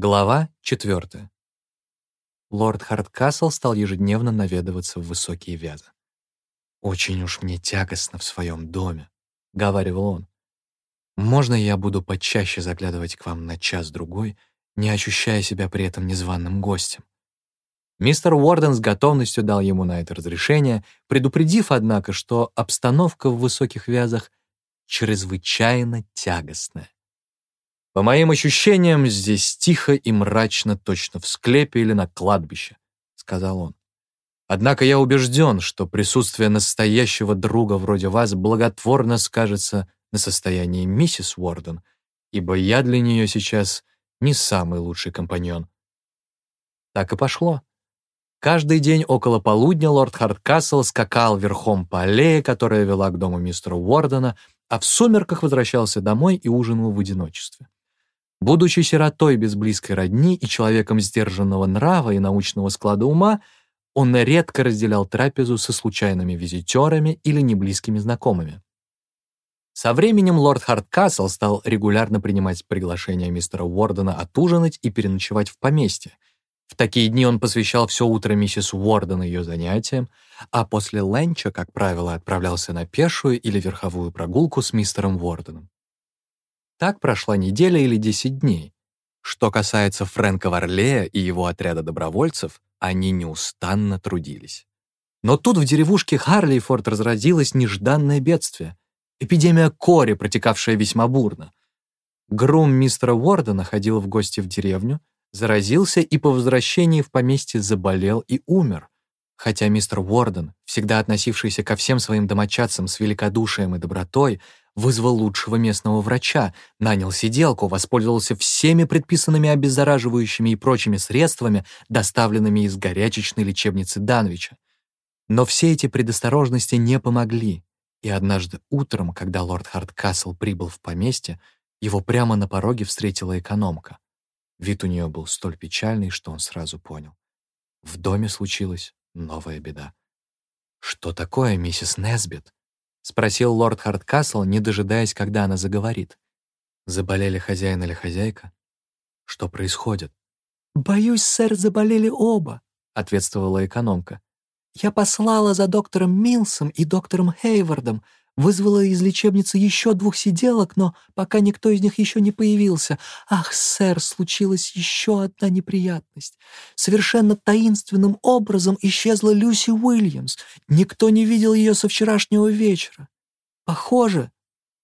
Глава 4. Лорд Хардкасл стал ежедневно наведываться в высокие вязы. «Очень уж мне тягостно в своем доме», — говаривал он. «Можно я буду почаще заглядывать к вам на час-другой, не ощущая себя при этом незваным гостем?» Мистер Уорден с готовностью дал ему на это разрешение, предупредив, однако, что обстановка в высоких вязах чрезвычайно тягостная. По моим ощущениям, здесь тихо и мрачно, точно в склепе или на кладбище», — сказал он. «Однако я убежден, что присутствие настоящего друга вроде вас благотворно скажется на состоянии миссис Уорден, ибо я для нее сейчас не самый лучший компаньон». Так и пошло. Каждый день около полудня лорд Хардкасл скакал верхом по аллее, которая вела к дому мистера Уордена, а в сумерках возвращался домой и ужинал в одиночестве. Будучи сиротой без близкой родни и человеком сдержанного нрава и научного склада ума, он редко разделял трапезу со случайными визитерами или неблизкими знакомыми. Со временем лорд Хардкасл стал регулярно принимать приглашения мистера Уордена отужинать и переночевать в поместье. В такие дни он посвящал все утро миссис Уорден ее занятиям, а после ленча, как правило, отправлялся на пешую или верховую прогулку с мистером Уорденом. Так прошла неделя или десять дней. Что касается Фрэнка Варлея и его отряда добровольцев, они неустанно трудились. Но тут в деревушке Харлейфорд разразилось нежданное бедствие. Эпидемия кори, протекавшая весьма бурно. Грум мистера Уордена ходил в гости в деревню, заразился и по возвращении в поместье заболел и умер. Хотя мистер Уорден, всегда относившийся ко всем своим домочадцам с великодушием и добротой, вызвал лучшего местного врача, нанял сиделку, воспользовался всеми предписанными обеззараживающими и прочими средствами, доставленными из горячечной лечебницы Данвича. Но все эти предосторожности не помогли, и однажды утром, когда лорд Хардкасл прибыл в поместье, его прямо на пороге встретила экономка. Вид у нее был столь печальный, что он сразу понял. В доме случилась новая беда. «Что такое, миссис Несбит?» — спросил лорд Хардкасл, не дожидаясь, когда она заговорит. «Заболели хозяин или хозяйка? Что происходит?» «Боюсь, сэр, заболели оба», — ответствовала экономка. «Я послала за доктором Милсом и доктором Хейвардом, Вызвала из лечебницы еще двух сиделок, но пока никто из них еще не появился. Ах, сэр, случилась еще одна неприятность. Совершенно таинственным образом исчезла Люси Уильямс. Никто не видел ее со вчерашнего вечера. Похоже...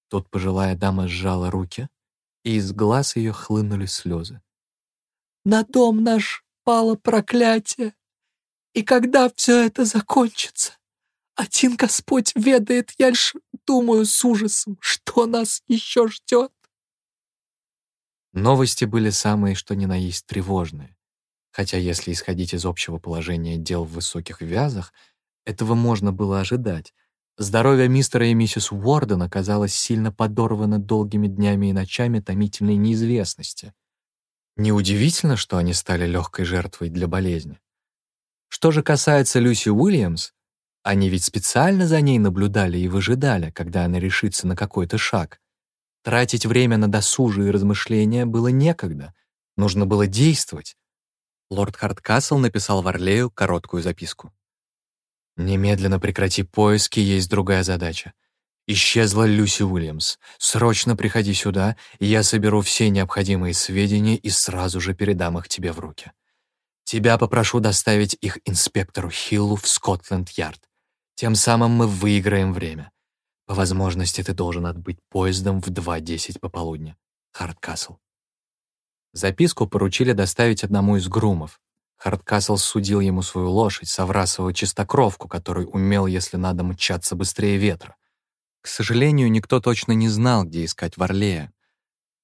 Тут пожилая дама сжала руки, и из глаз ее хлынули слезы. «На дом наш пало проклятие. И когда все это закончится?» Один Господь ведает, я лишь думаю с ужасом, что нас еще ждет. Новости были самые что ни на есть тревожные. Хотя если исходить из общего положения дел в высоких вязах, этого можно было ожидать. Здоровье мистера и миссис Уорден оказалось сильно подорвано долгими днями и ночами томительной неизвестности. Неудивительно, что они стали легкой жертвой для болезни. Что же касается Люси Уильямс, они ведь специально за ней наблюдали и выжидали, когда она решится на какой-то шаг. Тратить время на досужие размышления было некогда. Нужно было действовать. Лорд Хардкасл написал Варлею короткую записку. «Немедленно прекрати поиски, есть другая задача. Исчезла Люси Уильямс. Срочно приходи сюда, я соберу все необходимые сведения и сразу же передам их тебе в руки. Тебя попрошу доставить их инспектору Хиллу в Скотленд-Ярд. Тем самым мы выиграем время. По возможности ты должен отбыть поездом в 2.10 пополудни. Хардкасл. Записку поручили доставить одному из грумов. Хардкасл судил ему свою лошадь, Саврасову чистокровку, который умел, если надо, мчаться быстрее ветра. К сожалению, никто точно не знал, где искать Варлея.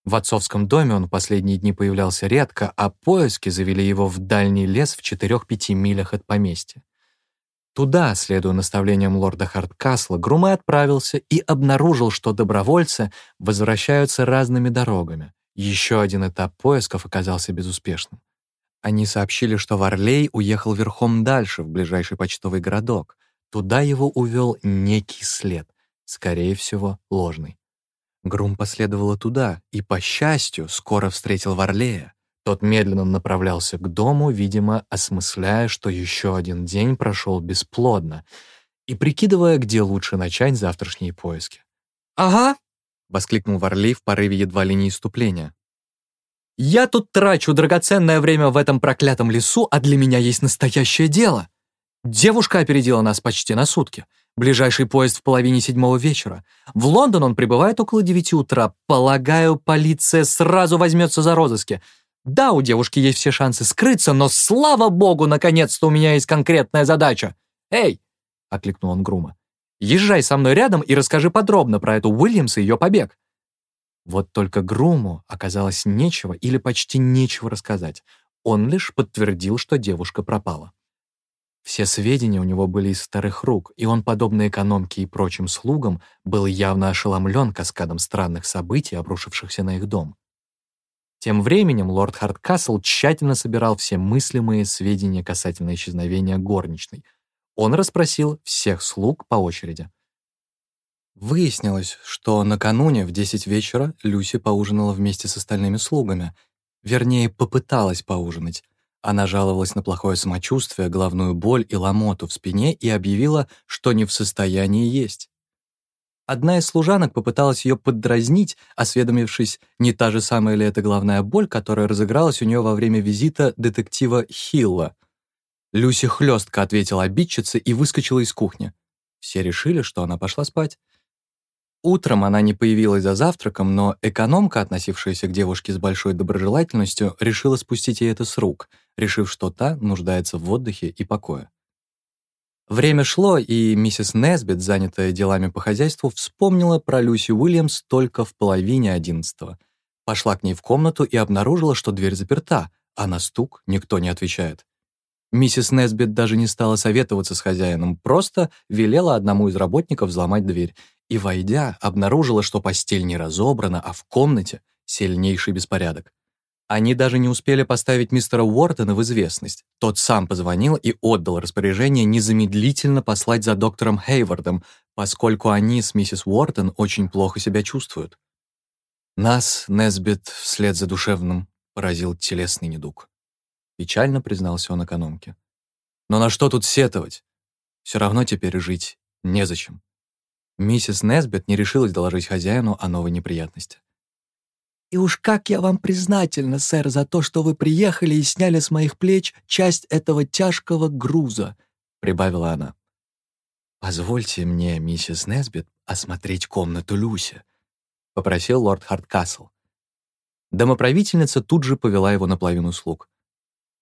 В отцовском доме он в последние дни появлялся редко, а поиски завели его в дальний лес в 4-5 милях от поместья. Туда, следуя наставлениям лорда Хардкасла, Грума отправился и обнаружил, что добровольцы возвращаются разными дорогами. Еще один этап поисков оказался безуспешным. Они сообщили, что Варлей уехал верхом дальше, в ближайший почтовый городок. Туда его увел некий след, скорее всего, ложный. Грум последовала туда и, по счастью, скоро встретил Варлея. Тот медленно направлялся к дому, видимо, осмысляя, что еще один день прошел бесплодно, и прикидывая, где лучше начать завтрашние поиски. «Ага!» — воскликнул Варли в порыве едва ли не иступления. «Я тут трачу драгоценное время в этом проклятом лесу, а для меня есть настоящее дело. Девушка опередила нас почти на сутки. Ближайший поезд в половине седьмого вечера. В Лондон он прибывает около девяти утра. Полагаю, полиция сразу возьмется за розыски. Да, у девушки есть все шансы скрыться, но, слава богу, наконец-то у меня есть конкретная задача. «Эй!» — окликнул он Грума. «Езжай со мной рядом и расскажи подробно про эту Уильямс и ее побег». Вот только Груму оказалось нечего или почти нечего рассказать. Он лишь подтвердил, что девушка пропала. Все сведения у него были из старых рук, и он, подобно экономке и прочим слугам, был явно ошеломлен каскадом странных событий, обрушившихся на их дом. Тем временем лорд Харткасл тщательно собирал все мыслимые сведения касательно исчезновения горничной. Он расспросил всех слуг по очереди. Выяснилось, что накануне в 10 вечера Люси поужинала вместе с остальными слугами. Вернее, попыталась поужинать. Она жаловалась на плохое самочувствие, головную боль и ломоту в спине и объявила, что не в состоянии есть. Одна из служанок попыталась ее поддразнить, осведомившись, не та же самая ли это главная боль, которая разыгралась у нее во время визита детектива Хилла. Люси хлестко ответила обидчице и выскочила из кухни. Все решили, что она пошла спать. Утром она не появилась за завтраком, но экономка, относившаяся к девушке с большой доброжелательностью, решила спустить ей это с рук, решив, что та нуждается в отдыхе и покое. Время шло, и миссис Несбит, занятая делами по хозяйству, вспомнила про Люси Уильямс только в половине одиннадцатого. Пошла к ней в комнату и обнаружила, что дверь заперта, а на стук никто не отвечает. Миссис Несбит даже не стала советоваться с хозяином, просто велела одному из работников взломать дверь и, войдя, обнаружила, что постель не разобрана, а в комнате сильнейший беспорядок. Они даже не успели поставить мистера Уортона в известность. Тот сам позвонил и отдал распоряжение незамедлительно послать за доктором Хейвардом, поскольку они с миссис Уортон очень плохо себя чувствуют. Нас, Несбит, вслед за душевным, поразил телесный недуг. Печально признался он экономке. Но на что тут сетовать? Все равно теперь жить незачем. Миссис Несбит не решилась доложить хозяину о новой неприятности. И уж как я вам признательна, сэр, за то, что вы приехали и сняли с моих плеч часть этого тяжкого груза», — прибавила она. «Позвольте мне, миссис Несбит, осмотреть комнату Люси», — попросил лорд Харткасл. Домоправительница тут же повела его на половину слуг.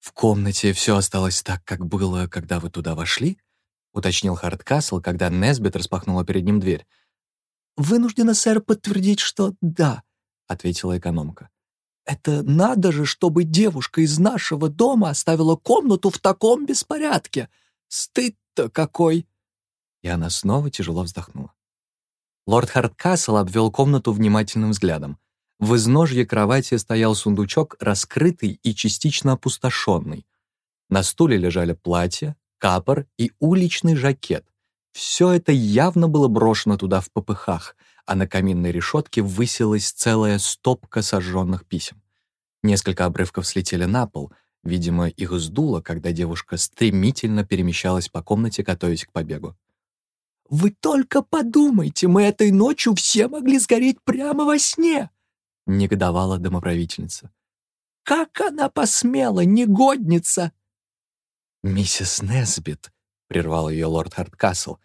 «В комнате все осталось так, как было, когда вы туда вошли?» — уточнил Харткасл, когда Несбит распахнула перед ним дверь. «Вынуждена, сэр, подтвердить, что да», ответила экономка. «Это надо же, чтобы девушка из нашего дома оставила комнату в таком беспорядке! Стыд-то какой!» И она снова тяжело вздохнула. Лорд Харткасл обвел комнату внимательным взглядом. В изножье кровати стоял сундучок, раскрытый и частично опустошенный. На стуле лежали платье, капор и уличный жакет. Все это явно было брошено туда в попыхах — а на каминной решетке высилась целая стопка сожженных писем. Несколько обрывков слетели на пол, видимо, их сдуло, когда девушка стремительно перемещалась по комнате, готовясь к побегу. «Вы только подумайте, мы этой ночью все могли сгореть прямо во сне!» — негодовала домоправительница. «Как она посмела, негодница!» «Миссис Несбит», — прервал ее лорд Харткасл,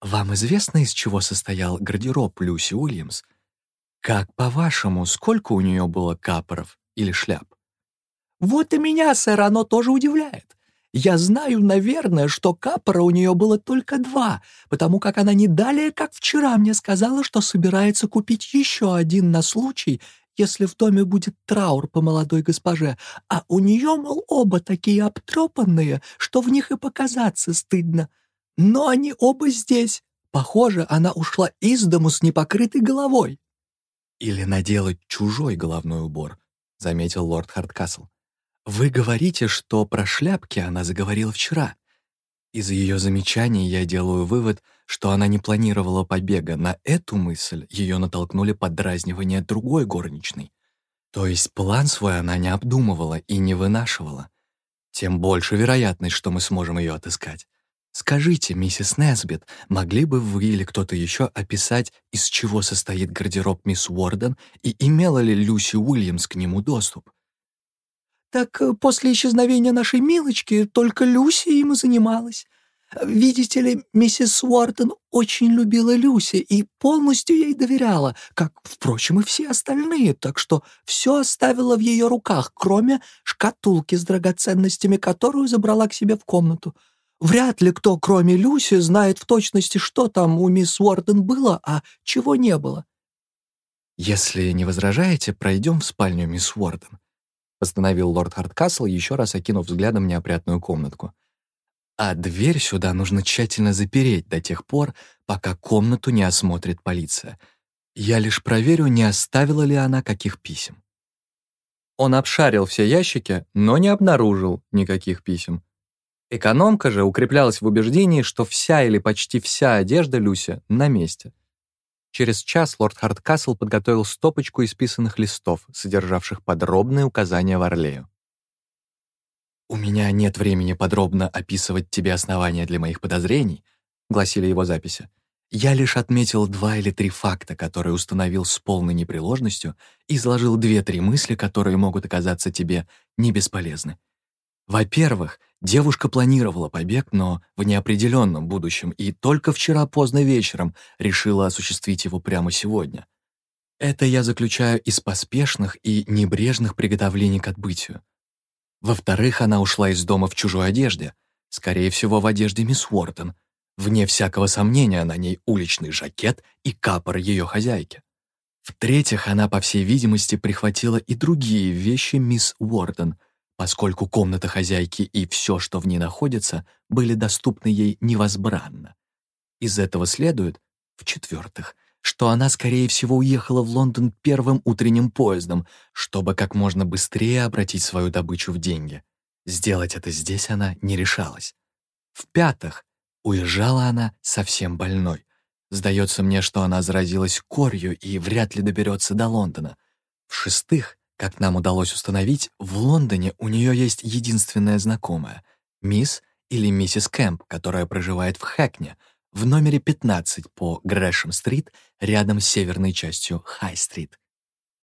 вам известно, из чего состоял гардероб Люси Уильямс? Как, по-вашему, сколько у нее было капоров или шляп? Вот и меня, сэр, оно тоже удивляет. Я знаю, наверное, что капора у нее было только два, потому как она не далее, как вчера, мне сказала, что собирается купить еще один на случай, если в доме будет траур по молодой госпоже, а у нее, мол, оба такие обтрепанные, что в них и показаться стыдно. Но они оба здесь. Похоже, она ушла из дому с непокрытой головой. «Или наделать чужой головной убор», — заметил лорд Харткасл. «Вы говорите, что про шляпки она заговорила вчера. Из ее замечаний я делаю вывод, что она не планировала побега. На эту мысль ее натолкнули подразнивание другой горничной. То есть план свой она не обдумывала и не вынашивала. Тем больше вероятность, что мы сможем ее отыскать. Скажите, миссис Несбит, могли бы вы или кто-то еще описать, из чего состоит гардероб мисс Уорден и имела ли Люси Уильямс к нему доступ? «Так э, после исчезновения нашей Милочки только Люси им и занималась. Видите ли, миссис Уортон очень любила Люси и полностью ей доверяла, как, впрочем, и все остальные, так что все оставила в ее руках, кроме шкатулки с драгоценностями, которую забрала к себе в комнату. Вряд ли кто, кроме Люси, знает в точности, что там у мисс Уортон было, а чего не было. «Если не возражаете, пройдем в спальню мисс Уортон», — постановил лорд Хардкасл, еще раз окинув взглядом неопрятную комнатку. А дверь сюда нужно тщательно запереть до тех пор, пока комнату не осмотрит полиция. Я лишь проверю, не оставила ли она каких писем. Он обшарил все ящики, но не обнаружил никаких писем. Экономка же укреплялась в убеждении, что вся или почти вся одежда Люси на месте. Через час лорд Хардкасл подготовил стопочку исписанных листов, содержавших подробные указания в Орлею. «У меня нет времени подробно описывать тебе основания для моих подозрений», — гласили его записи. «Я лишь отметил два или три факта, которые установил с полной непреложностью, и изложил две-три мысли, которые могут оказаться тебе не бесполезны. Во-первых, девушка планировала побег, но в неопределенном будущем, и только вчера поздно вечером решила осуществить его прямо сегодня. Это я заключаю из поспешных и небрежных приготовлений к отбытию. Во-вторых, она ушла из дома в чужой одежде, скорее всего, в одежде мисс Уортон. Вне всякого сомнения, на ней уличный жакет и капор ее хозяйки. В-третьих, она, по всей видимости, прихватила и другие вещи мисс Уортон, поскольку комната хозяйки и все, что в ней находится, были доступны ей невозбранно. Из этого следует, в-четвертых, что она, скорее всего, уехала в Лондон первым утренним поездом, чтобы как можно быстрее обратить свою добычу в деньги. Сделать это здесь она не решалась. В-пятых, уезжала она совсем больной. Сдается мне, что она заразилась корью и вряд ли доберется до Лондона. В-шестых, как нам удалось установить, в Лондоне у нее есть единственная знакомая — мисс или миссис Кэмп, которая проживает в Хэкне — в номере 15 по Грэшем-стрит рядом с северной частью Хай-стрит.